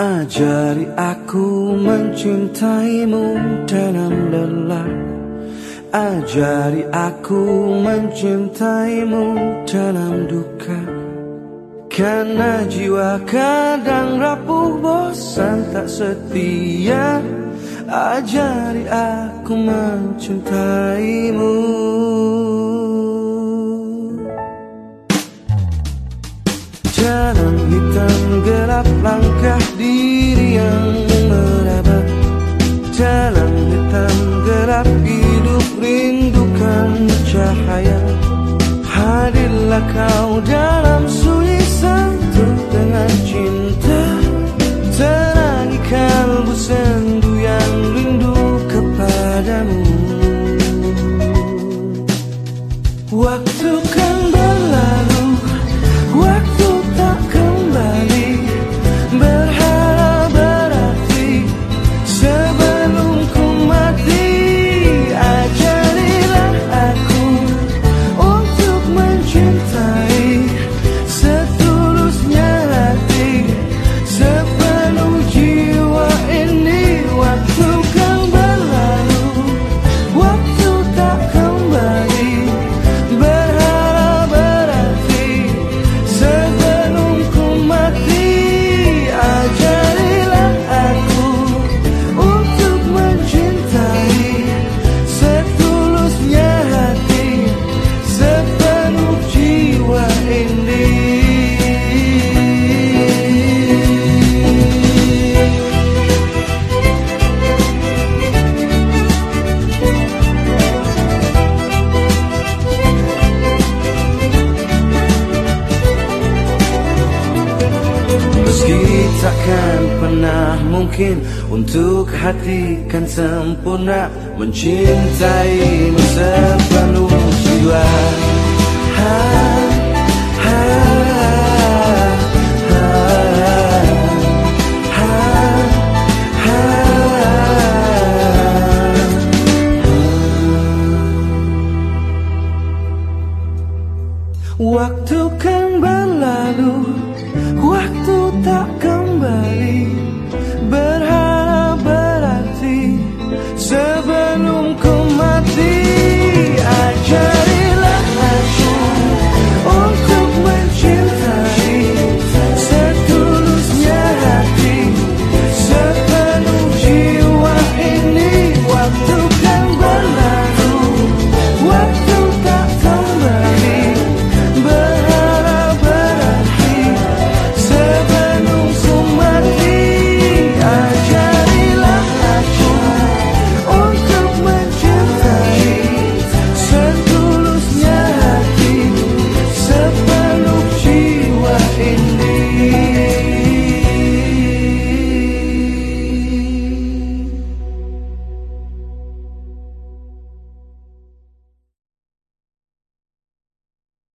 Ajari aku mencintaimu dalam lelah. Ajari aku mencintaimu dalam duka. Karena jiwa kadang rapuh bosan tak setia. Ajari aku mencintaimu gelap langkah diri yang meraba Jalan hitam gelap hidup rindukan cahaya. Hadirlah kau dalam pernah mungkin Untuk hati kan sempurna Mencintaimu sepenuh jiwa. Ha, ha, ha, ha, ha, Waktu kan berlalu Waktu tak